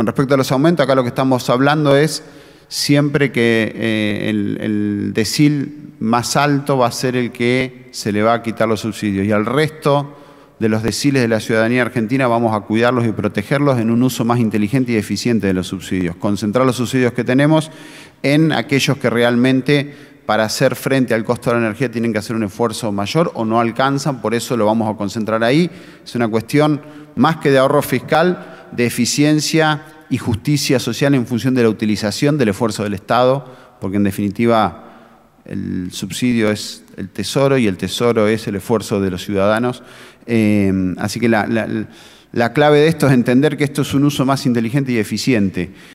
Con respecto a los aumentos, acá lo que estamos hablando es siempre que eh, el, el, decil más alto va a ser el que se le va a quitar los subsidios y al resto de los deciles de la ciudadanía argentina vamos a cuidarlos y protegerlos en un uso más inteligente y eficiente de los subsidios. Concentrar los subsidios que tenemos en aquellos que realmente para hacer frente al costo de la energía tienen que hacer un esfuerzo mayor o no alcanzan, por eso lo vamos a concentrar ahí. Es una cuestión más que de ahorro fiscal, de eficiencia y justicia social en función de la utilización del esfuerzo del Estado, porque en definitiva el subsidio es el tesoro y el tesoro es el esfuerzo de los ciudadanos. Eh, así que la, la, la clave de esto es entender que esto es un uso más inteligente y eficiente.